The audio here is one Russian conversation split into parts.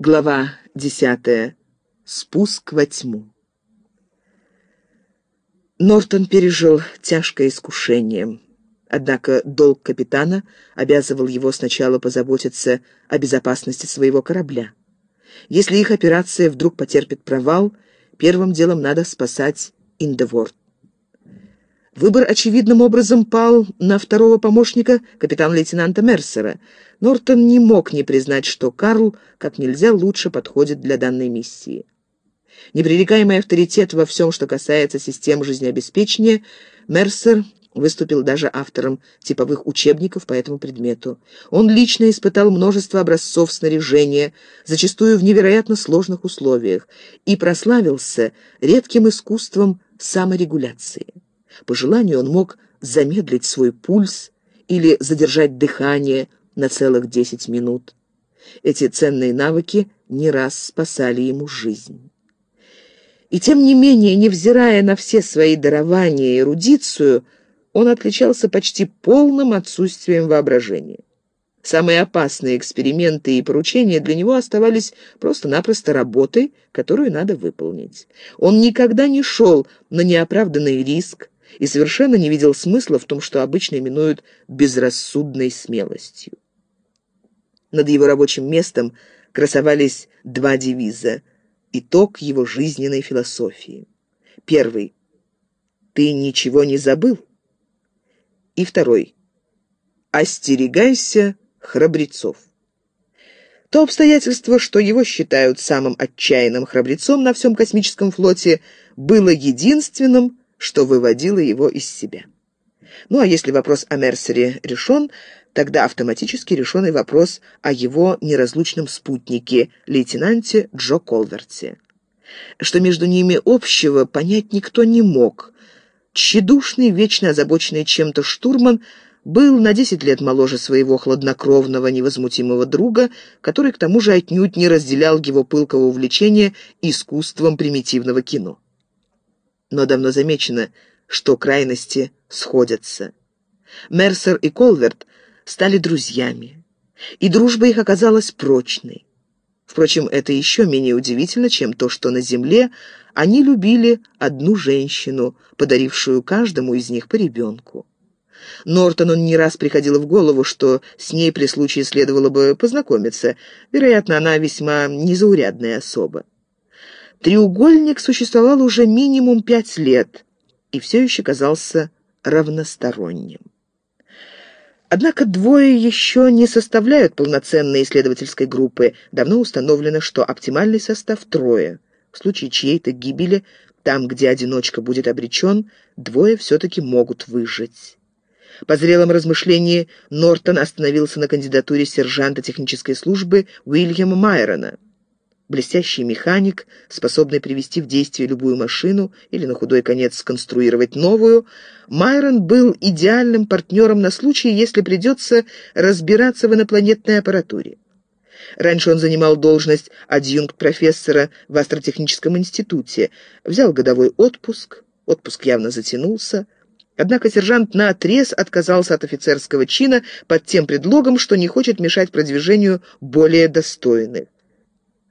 Глава десятая. Спуск во тьму. Нортон пережил тяжкое искушение. Однако долг капитана обязывал его сначала позаботиться о безопасности своего корабля. Если их операция вдруг потерпит провал, первым делом надо спасать Индеворд. Выбор очевидным образом пал на второго помощника капитана-лейтенанта Мерсера. Нортон не мог не признать, что Карл как нельзя лучше подходит для данной миссии. Непререкаемый авторитет во всем, что касается систем жизнеобеспечения, Мерсер выступил даже автором типовых учебников по этому предмету. Он лично испытал множество образцов снаряжения, зачастую в невероятно сложных условиях, и прославился редким искусством саморегуляции. По желанию он мог замедлить свой пульс или задержать дыхание на целых 10 минут. Эти ценные навыки не раз спасали ему жизнь. И тем не менее, невзирая на все свои дарования и эрудицию, он отличался почти полным отсутствием воображения. Самые опасные эксперименты и поручения для него оставались просто-напросто работой, которую надо выполнить. Он никогда не шел на неоправданный риск, и совершенно не видел смысла в том, что обычно именуют безрассудной смелостью. Над его рабочим местом красовались два девиза – итог его жизненной философии. Первый – «Ты ничего не забыл?» И второй – «Остерегайся храбрецов». То обстоятельство, что его считают самым отчаянным храбрецом на всем космическом флоте, было единственным, что выводило его из себя. Ну а если вопрос о Мерсере решен, тогда автоматически решен и вопрос о его неразлучном спутнике, лейтенанте Джо Колверте. Что между ними общего, понять никто не мог. Тщедушный, вечно озабоченный чем-то штурман был на десять лет моложе своего хладнокровного, невозмутимого друга, который к тому же отнюдь не разделял его пылкого увлечения искусством примитивного кино но давно замечено, что крайности сходятся. Мерсер и Колверт стали друзьями, и дружба их оказалась прочной. Впрочем, это еще менее удивительно, чем то, что на земле они любили одну женщину, подарившую каждому из них по ребенку. Нортону не раз приходило в голову, что с ней при случае следовало бы познакомиться. Вероятно, она весьма незаурядная особа. Треугольник существовал уже минимум пять лет и все еще казался равносторонним. Однако двое еще не составляют полноценной исследовательской группы. Давно установлено, что оптимальный состав трое. В случае чьей-то гибели, там, где одиночка будет обречен, двое все-таки могут выжить. По зрелом размышлении Нортон остановился на кандидатуре сержанта технической службы Уильяма Майрона блестящий механик, способный привести в действие любую машину или на худой конец сконструировать новую, Майрон был идеальным партнером на случай, если придется разбираться в инопланетной аппаратуре. Раньше он занимал должность адъюнкт-профессора в астротехническом институте, взял годовой отпуск, отпуск явно затянулся, Однако сержант наотрез отказался от офицерского чина под тем предлогом, что не хочет мешать продвижению более достойных.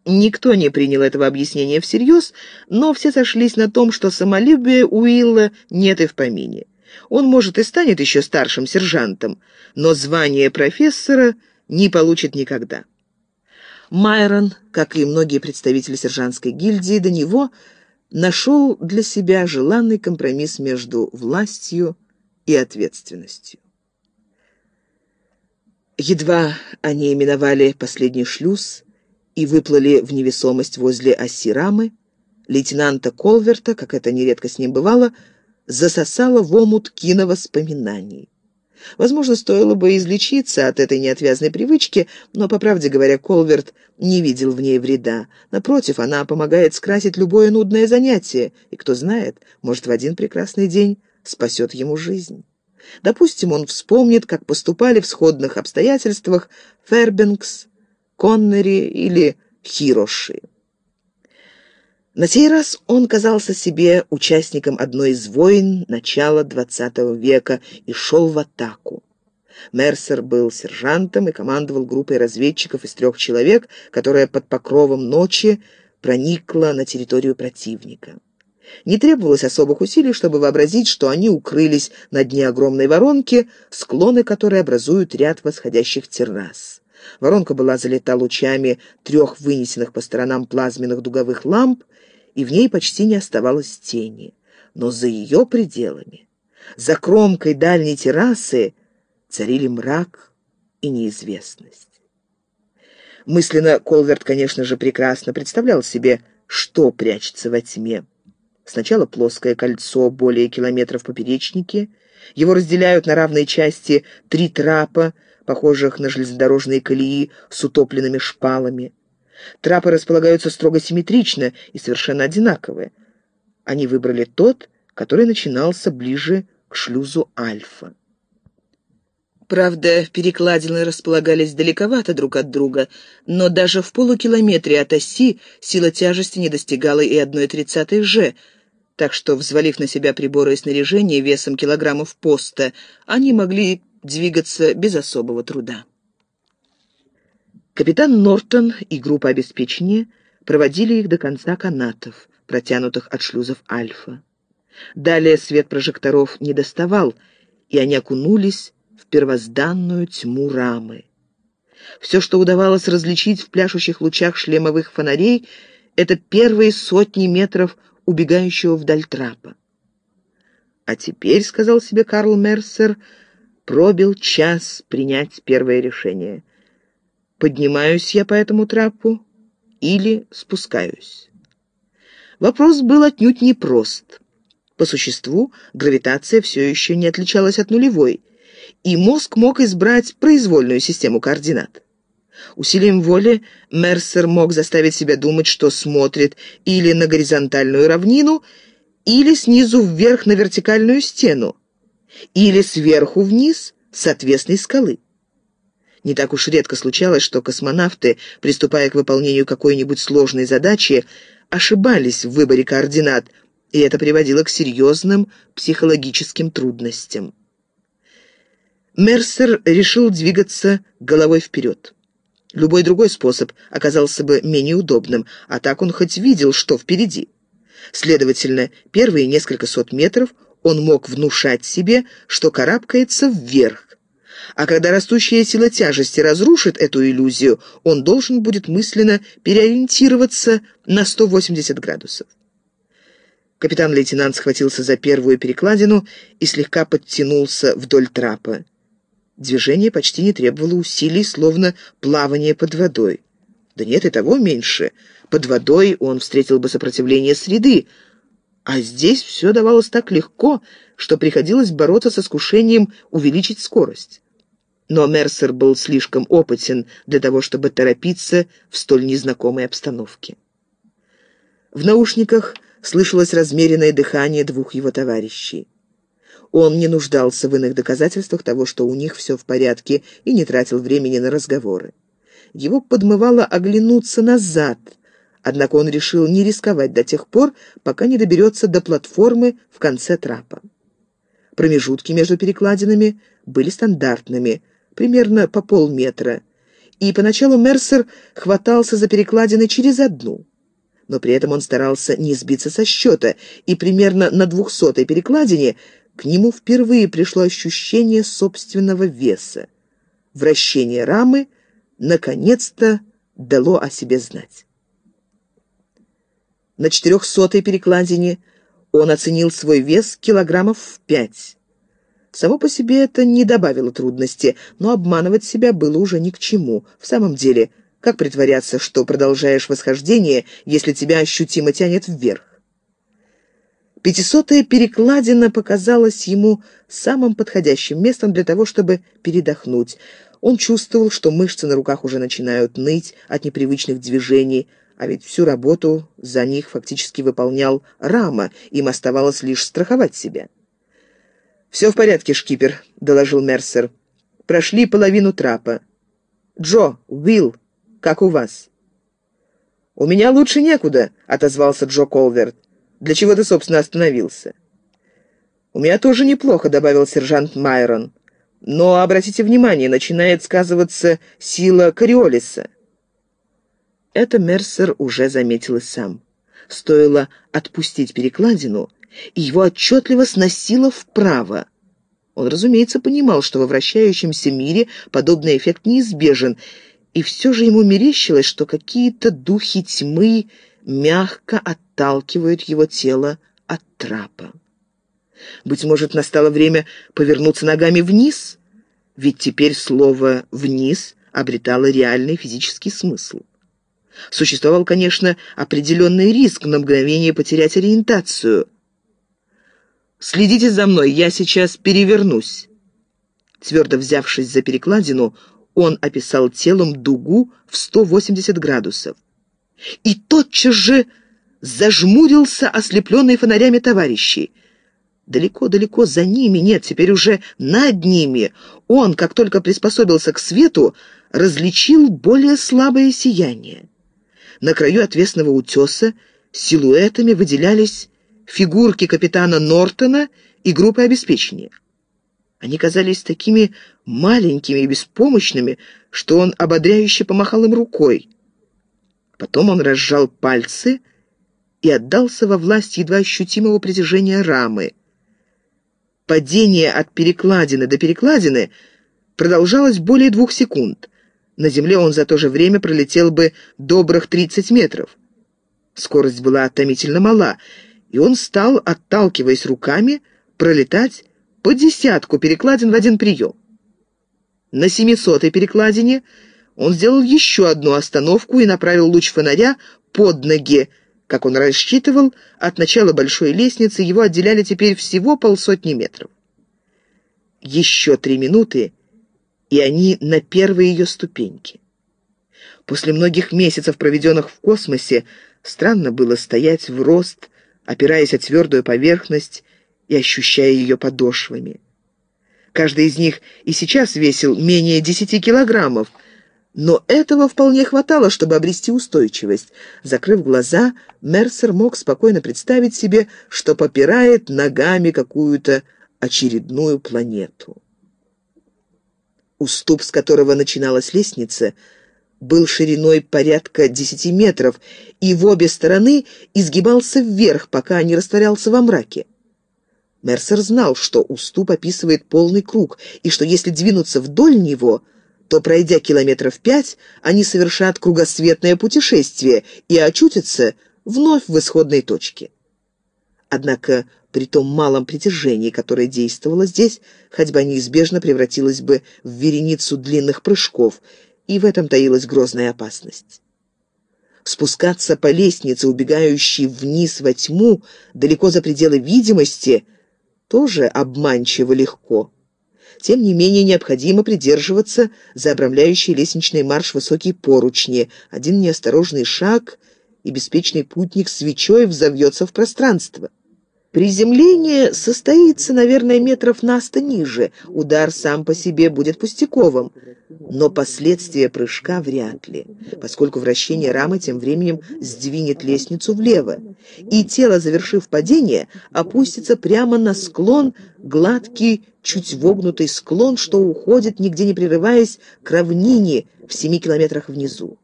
Никто не принял этого объяснения всерьез, но все сошлись на том, что самолюбия Уилла нет и в помине. Он, может, и станет еще старшим сержантом, но звание профессора не получит никогда. Майрон, как и многие представители сержантской гильдии, до него нашел для себя желанный компромисс между властью и ответственностью. Едва они именовали последний шлюз, и выплыли в невесомость возле оси рамы, лейтенанта Колверта, как это нередко с ним бывало, засосало в омут киновоспоминаний. Возможно, стоило бы излечиться от этой неотвязной привычки, но, по правде говоря, Колверт не видел в ней вреда. Напротив, она помогает скрасить любое нудное занятие, и, кто знает, может, в один прекрасный день спасет ему жизнь. Допустим, он вспомнит, как поступали в сходных обстоятельствах Фербенкс, Коннери или Хироши. На сей раз он казался себе участником одной из войн начала XX века и шел в атаку. Мерсер был сержантом и командовал группой разведчиков из трех человек, которая под покровом ночи проникла на территорию противника. Не требовалось особых усилий, чтобы вообразить, что они укрылись на дне огромной воронки, склоны которой образуют ряд восходящих террас. Воронка была залита лучами трех вынесенных по сторонам плазменных дуговых ламп, и в ней почти не оставалось тени. Но за ее пределами, за кромкой дальней террасы, царили мрак и неизвестность. Мысленно Колверт, конечно же, прекрасно представлял себе, что прячется во тьме. Сначала плоское кольцо, более километров поперечнике. Его разделяют на равные части три трапа, похожих на железнодорожные колеи с утопленными шпалами. Трапы располагаются строго симметрично и совершенно одинаковые. Они выбрали тот, который начинался ближе к шлюзу Альфа. Правда, перекладины располагались далековато друг от друга, но даже в полукилометре от оси сила тяжести не достигала и одной тридцатой же, так что, взвалив на себя приборы и снаряжение весом килограммов поста, они могли двигаться без особого труда. Капитан Нортон и группа обеспечения проводили их до конца канатов, протянутых от шлюзов Альфа. Далее свет прожекторов не доставал, и они окунулись в первозданную тьму рамы. Все, что удавалось различить в пляшущих лучах шлемовых фонарей, это первые сотни метров убегающего вдаль трапа. «А теперь», — сказал себе Карл Мерсер, — «пробил час принять первое решение. Поднимаюсь я по этому трапу или спускаюсь?» Вопрос был отнюдь непрост. По существу, гравитация все еще не отличалась от нулевой, и мозг мог избрать произвольную систему координат. Усилием воли Мерсер мог заставить себя думать, что смотрит или на горизонтальную равнину, или снизу вверх на вертикальную стену, или сверху вниз с отвесной скалы. Не так уж редко случалось, что космонавты, приступая к выполнению какой-нибудь сложной задачи, ошибались в выборе координат, и это приводило к серьезным психологическим трудностям. Мерсер решил двигаться головой вперед. Любой другой способ оказался бы менее удобным, а так он хоть видел, что впереди. Следовательно, первые несколько сот метров он мог внушать себе, что карабкается вверх. А когда растущая сила тяжести разрушит эту иллюзию, он должен будет мысленно переориентироваться на 180 градусов. Капитан-лейтенант схватился за первую перекладину и слегка подтянулся вдоль трапа. Движение почти не требовало усилий, словно плавание под водой. Да нет, и того меньше. Под водой он встретил бы сопротивление среды, а здесь все давалось так легко, что приходилось бороться с искушением увеличить скорость. Но Мерсер был слишком опытен для того, чтобы торопиться в столь незнакомой обстановке. В наушниках слышалось размеренное дыхание двух его товарищей. Он не нуждался в иных доказательствах того, что у них все в порядке, и не тратил времени на разговоры. Его подмывало оглянуться назад, однако он решил не рисковать до тех пор, пока не доберется до платформы в конце трапа. Промежутки между перекладинами были стандартными, примерно по полметра, и поначалу Мерсер хватался за перекладины через одну. Но при этом он старался не сбиться со счета, и примерно на двухсотой перекладине к нему впервые пришло ощущение собственного веса. Вращение рамы наконец-то дало о себе знать. На четырехсотой перекладине он оценил свой вес килограммов в пять. Само по себе это не добавило трудности, но обманывать себя было уже ни к чему. В самом деле, как притворяться, что продолжаешь восхождение, если тебя ощутимо тянет вверх? Пятисотая перекладина показалась ему самым подходящим местом для того, чтобы передохнуть. Он чувствовал, что мышцы на руках уже начинают ныть от непривычных движений, а ведь всю работу за них фактически выполнял Рама, им оставалось лишь страховать себя. «Все в порядке, шкипер», — доложил Мерсер. «Прошли половину трапа. Джо, Уилл, как у вас?» «У меня лучше некуда», — отозвался Джо Колверт. Для чего ты, собственно, остановился?» «У меня тоже неплохо», — добавил сержант Майрон. Но, обратите внимание, начинает сказываться сила Кориолиса. Это Мерсер уже заметил и сам. Стоило отпустить перекладину, и его отчетливо сносило вправо. Он, разумеется, понимал, что во вращающемся мире подобный эффект неизбежен, и все же ему мерещилось, что какие-то духи тьмы мягко отталкивают его тело от трапа. Быть может, настало время повернуться ногами вниз, ведь теперь слово «вниз» обретало реальный физический смысл. Существовал, конечно, определенный риск на мгновение потерять ориентацию. «Следите за мной, я сейчас перевернусь». Твердо взявшись за перекладину, он описал телом дугу в 180 градусов. И тотчас же зажмурился, ослепленный фонарями товарищей. Далеко-далеко за ними, нет, теперь уже над ними, он, как только приспособился к свету, различил более слабое сияние. На краю отвесного утеса силуэтами выделялись фигурки капитана Нортона и группы обеспечения. Они казались такими маленькими и беспомощными, что он ободряюще помахал им рукой. Потом он разжал пальцы и отдался во власть едва ощутимого притяжения рамы. Падение от перекладины до перекладины продолжалось более двух секунд. На земле он за то же время пролетел бы добрых 30 метров. Скорость была томительно мала, и он стал, отталкиваясь руками, пролетать по десятку перекладин в один прием. На семисотой перекладине он сделал еще одну остановку и направил луч фонаря под ноги. Как он рассчитывал, от начала большой лестницы его отделяли теперь всего полсотни метров. Еще три минуты, и они на первой ее ступеньке. После многих месяцев, проведенных в космосе, странно было стоять в рост, опираясь о твердую поверхность и ощущая ее подошвами. Каждый из них и сейчас весил менее десяти килограммов, но этого вполне хватало, чтобы обрести устойчивость. Закрыв глаза, Мерсер мог спокойно представить себе, что попирает ногами какую-то очередную планету. Уступ, с которого начиналась лестница, был шириной порядка десяти метров и в обе стороны изгибался вверх, пока не растворялся во мраке. Мерсер знал, что уступ описывает полный круг, и что если двинуться вдоль него, то, пройдя километров пять, они совершат кругосветное путешествие и очутятся вновь в исходной точке. Однако при том малом притяжении, которое действовало здесь, ходьба неизбежно превратилась бы в вереницу длинных прыжков, и в этом таилась грозная опасность. Спускаться по лестнице, убегающей вниз во тьму, далеко за пределы видимости, тоже обманчиво легко. Тем не менее, необходимо придерживаться за обрамляющий лестничный марш высокие поручни. Один неосторожный шаг, и беспечный путник свечой взовьется в пространство. Приземление состоится, наверное, метров на сто ниже. Удар сам по себе будет пустяковым. Но последствия прыжка вряд ли, поскольку вращение рамы тем временем сдвинет лестницу влево, и тело, завершив падение, опустится прямо на склон, гладкий, чуть вогнутый склон, что уходит, нигде не прерываясь, к равнине в семи километрах внизу.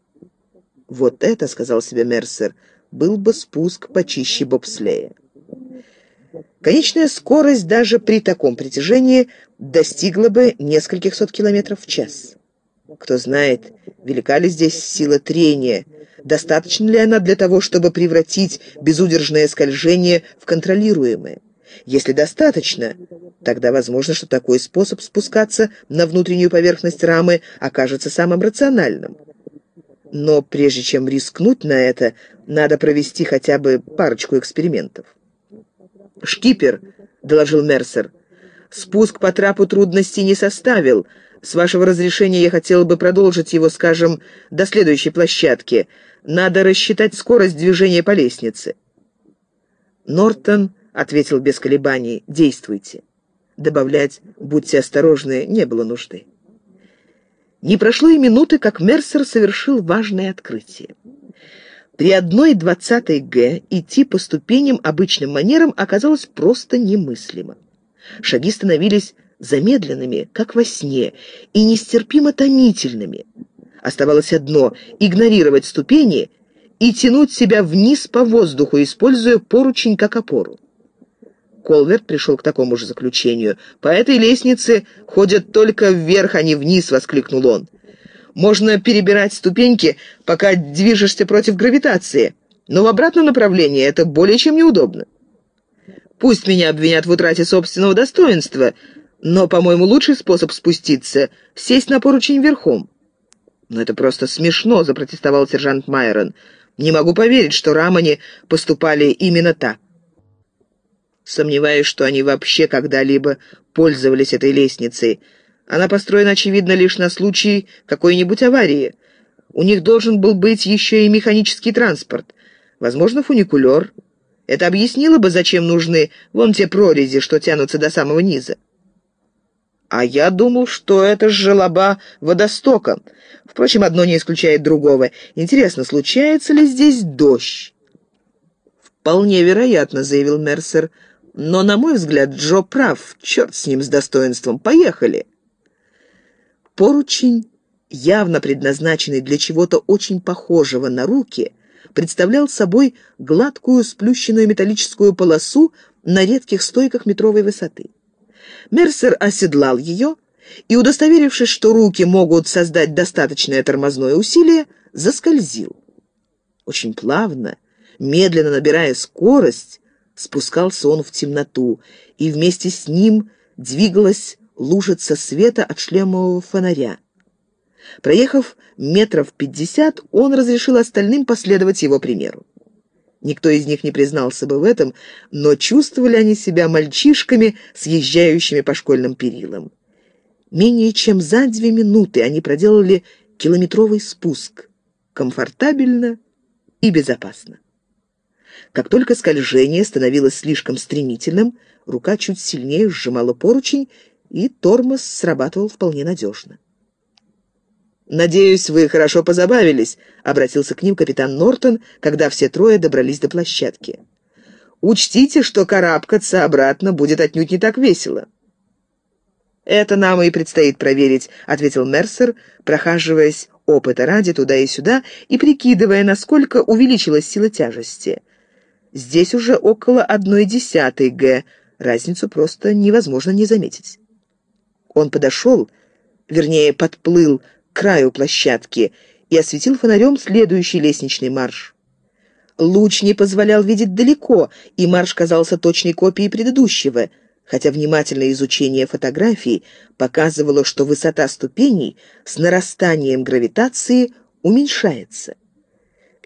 «Вот это, — сказал себе Мерсер, — был бы спуск почище бобслея». Конечная скорость даже при таком притяжении достигла бы нескольких сот километров в час. Кто знает, велика ли здесь сила трения, достаточно ли она для того, чтобы превратить безудержное скольжение в контролируемое. Если достаточно, тогда возможно, что такой способ спускаться на внутреннюю поверхность рамы окажется самым рациональным. Но прежде чем рискнуть на это, надо провести хотя бы парочку экспериментов. «Шкипер», — доложил Мерсер, — «спуск по трапу трудностей не составил. С вашего разрешения я хотел бы продолжить его, скажем, до следующей площадки. Надо рассчитать скорость движения по лестнице». Нортон ответил без колебаний «Действуйте». Добавлять «Будьте осторожны» не было нужды. Не прошло и минуты, как Мерсер совершил важное открытие. При одной двадцатой Г идти по ступеням обычным манерам оказалось просто немыслимо. Шаги становились замедленными, как во сне, и нестерпимо томительными. Оставалось одно — игнорировать ступени и тянуть себя вниз по воздуху, используя поручень как опору. Колверт пришел к такому же заключению. «По этой лестнице ходят только вверх, а не вниз!» — воскликнул он. «Можно перебирать ступеньки, пока движешься против гравитации, но в обратном направлении это более чем неудобно. Пусть меня обвинят в утрате собственного достоинства, но, по-моему, лучший способ спуститься — сесть на поручень верхом». «Но это просто смешно», — запротестовал сержант Майрон. «Не могу поверить, что Рамани поступали именно так». Сомневаюсь, что они вообще когда-либо пользовались этой лестницей. Она построена, очевидно, лишь на случай какой-нибудь аварии. У них должен был быть еще и механический транспорт. Возможно, фуникулер. Это объяснило бы, зачем нужны вон те прорези, что тянутся до самого низа. А я думал, что это желоба водостока. Впрочем, одно не исключает другого. Интересно, случается ли здесь дождь? «Вполне вероятно», — заявил Мерсер. Но, на мой взгляд, Джо прав. Черт с ним, с достоинством. Поехали. Поручень, явно предназначенный для чего-то очень похожего на руки, представлял собой гладкую сплющенную металлическую полосу на редких стойках метровой высоты. Мерсер оседлал ее и, удостоверившись, что руки могут создать достаточное тормозное усилие, заскользил. Очень плавно, медленно набирая скорость, Спускался он в темноту, и вместе с ним двигалась лужица света от шлемового фонаря. Проехав метров пятьдесят, он разрешил остальным последовать его примеру. Никто из них не признался бы в этом, но чувствовали они себя мальчишками, съезжающими по школьным перилам. Менее чем за две минуты они проделали километровый спуск. Комфортабельно и безопасно. Как только скольжение становилось слишком стремительным, рука чуть сильнее сжимала поручень, и тормоз срабатывал вполне надежно. «Надеюсь, вы хорошо позабавились», — обратился к ним капитан Нортон, когда все трое добрались до площадки. «Учтите, что карабкаться обратно будет отнюдь не так весело». «Это нам и предстоит проверить», — ответил Мерсер, прохаживаясь опыта ради туда и сюда и прикидывая, насколько увеличилась сила тяжести — Здесь уже около одной десятой Г. Разницу просто невозможно не заметить. Он подошел, вернее, подплыл к краю площадки и осветил фонарем следующий лестничный марш. Луч не позволял видеть далеко, и марш казался точной копией предыдущего, хотя внимательное изучение фотографий показывало, что высота ступеней с нарастанием гравитации уменьшается.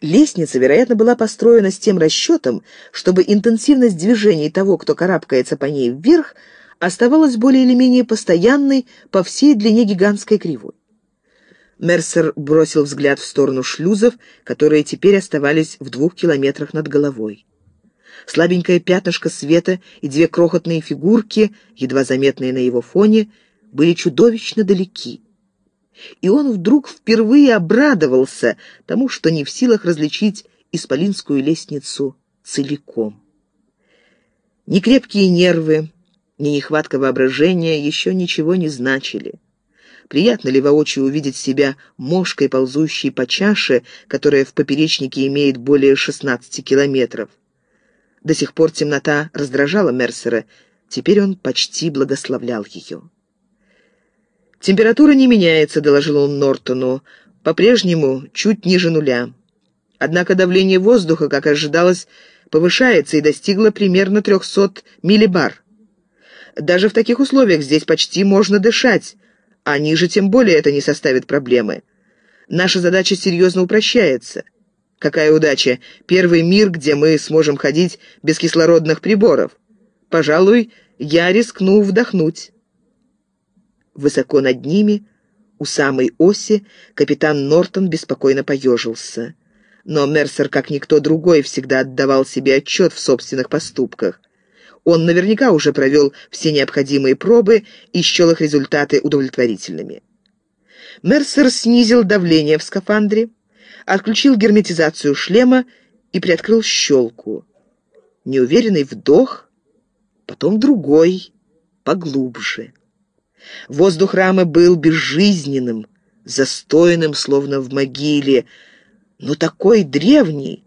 Лестница, вероятно, была построена с тем расчетом, чтобы интенсивность движений того, кто карабкается по ней вверх, оставалась более или менее постоянной по всей длине гигантской кривой. Мерсер бросил взгляд в сторону шлюзов, которые теперь оставались в двух километрах над головой. Слабенькое пятнышко света и две крохотные фигурки, едва заметные на его фоне, были чудовищно далеки и он вдруг впервые обрадовался тому, что не в силах различить исполинскую лестницу целиком. Ни крепкие нервы, ни нехватка воображения еще ничего не значили. Приятно ли воочию увидеть себя мошкой, ползущей по чаше, которая в поперечнике имеет более 16 километров? До сих пор темнота раздражала Мерсера, теперь он почти благословлял ее. «Температура не меняется», — доложил он Нортону, — «по-прежнему чуть ниже нуля. Однако давление воздуха, как ожидалось, повышается и достигло примерно 300 миллибар. Даже в таких условиях здесь почти можно дышать, а ниже тем более это не составит проблемы. Наша задача серьезно упрощается. Какая удача! Первый мир, где мы сможем ходить без кислородных приборов. Пожалуй, я рискну вдохнуть». Высоко над ними, у самой оси, капитан Нортон беспокойно поежился. Но Мерсер, как никто другой, всегда отдавал себе отчет в собственных поступках. Он наверняка уже провел все необходимые пробы и счел их результаты удовлетворительными. Мерсер снизил давление в скафандре, отключил герметизацию шлема и приоткрыл щелку. Неуверенный вдох, потом другой, поглубже. Воздух рамы был безжизненным, застойным, словно в могиле, но такой древний,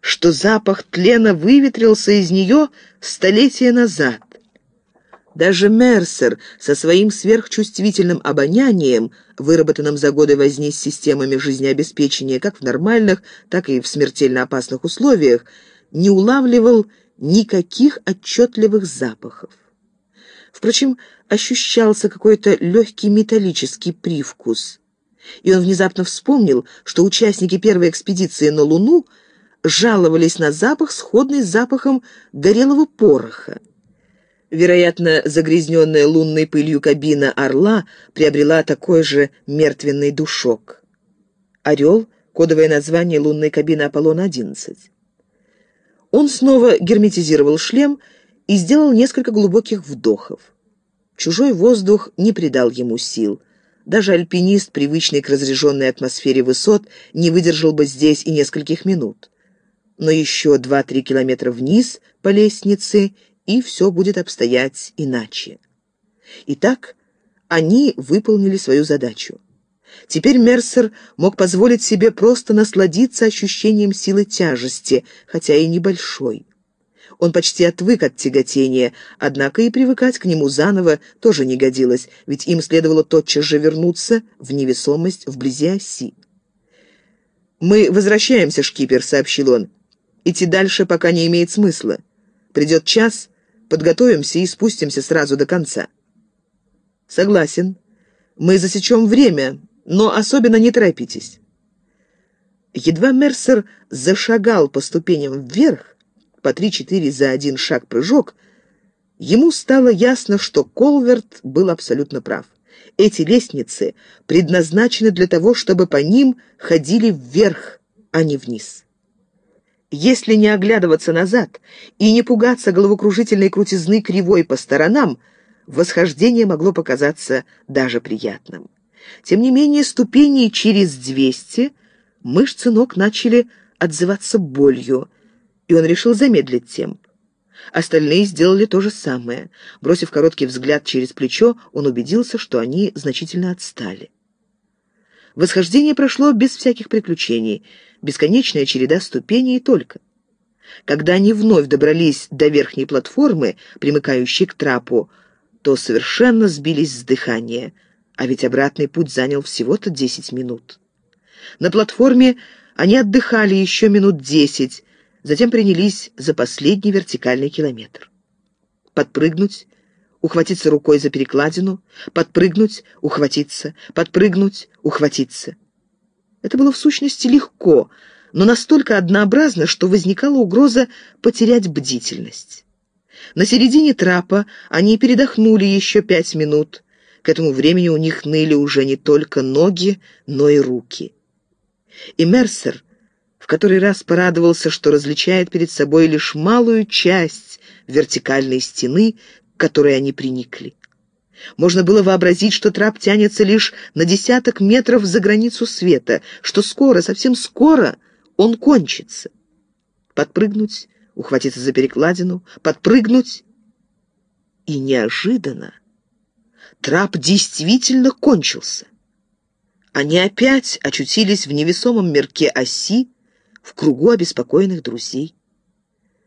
что запах тлена выветрился из нее столетия назад. Даже Мерсер со своим сверхчувствительным обонянием, выработанным за годы возни с системами жизнеобеспечения как в нормальных, так и в смертельно опасных условиях, не улавливал никаких отчетливых запахов. Впрочем, ощущался какой-то легкий металлический привкус. И он внезапно вспомнил, что участники первой экспедиции на Луну жаловались на запах, сходный с запахом горелого пороха. Вероятно, загрязненная лунной пылью кабина «Орла» приобрела такой же мертвенный душок. «Орел» — кодовое название лунной кабины «Аполлон-11». Он снова герметизировал шлем и сделал несколько глубоких вдохов. Чужой воздух не придал ему сил. Даже альпинист, привычный к разряженной атмосфере высот, не выдержал бы здесь и нескольких минут. Но еще два-три километра вниз по лестнице, и все будет обстоять иначе. Итак, они выполнили свою задачу. Теперь Мерсер мог позволить себе просто насладиться ощущением силы тяжести, хотя и небольшой. Он почти отвык от тяготения, однако и привыкать к нему заново тоже не годилось, ведь им следовало тотчас же вернуться в невесомость вблизи оси. «Мы возвращаемся, шкипер», — сообщил он. «Идти дальше пока не имеет смысла. Придет час, подготовимся и спустимся сразу до конца». «Согласен. Мы засечем время, но особенно не торопитесь». Едва Мерсер зашагал по ступеням вверх, по три-четыре за один шаг прыжок, ему стало ясно, что Колверт был абсолютно прав. Эти лестницы предназначены для того, чтобы по ним ходили вверх, а не вниз. Если не оглядываться назад и не пугаться головокружительной крутизны кривой по сторонам, восхождение могло показаться даже приятным. Тем не менее, ступени через двести мышцы ног начали отзываться болью, и он решил замедлить темп. Остальные сделали то же самое. Бросив короткий взгляд через плечо, он убедился, что они значительно отстали. Восхождение прошло без всяких приключений, бесконечная череда ступеней только. Когда они вновь добрались до верхней платформы, примыкающей к трапу, то совершенно сбились с дыхания — а ведь обратный путь занял всего-то десять минут. На платформе они отдыхали еще минут десять, затем принялись за последний вертикальный километр. Подпрыгнуть, ухватиться рукой за перекладину, подпрыгнуть, ухватиться, подпрыгнуть, ухватиться. Это было в сущности легко, но настолько однообразно, что возникала угроза потерять бдительность. На середине трапа они передохнули еще пять минут, к этому времени у них ныли уже не только ноги, но и руки. И Мерсер в который раз порадовался, что различает перед собой лишь малую часть вертикальной стены, к которой они приникли. Можно было вообразить, что трап тянется лишь на десяток метров за границу света, что скоро, совсем скоро он кончится. Подпрыгнуть, ухватиться за перекладину, подпрыгнуть. И неожиданно трап действительно кончился. Они опять очутились в невесомом мирке оси, в кругу обеспокоенных друзей.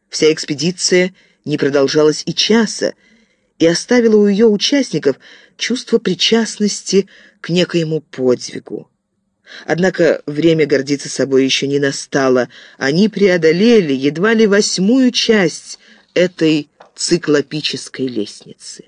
Вся экспедиция не продолжалась и часа, и оставила у ее участников чувство причастности к некоему подвигу. Однако время гордиться собой еще не настало. Они преодолели едва ли восьмую часть этой циклопической лестницы.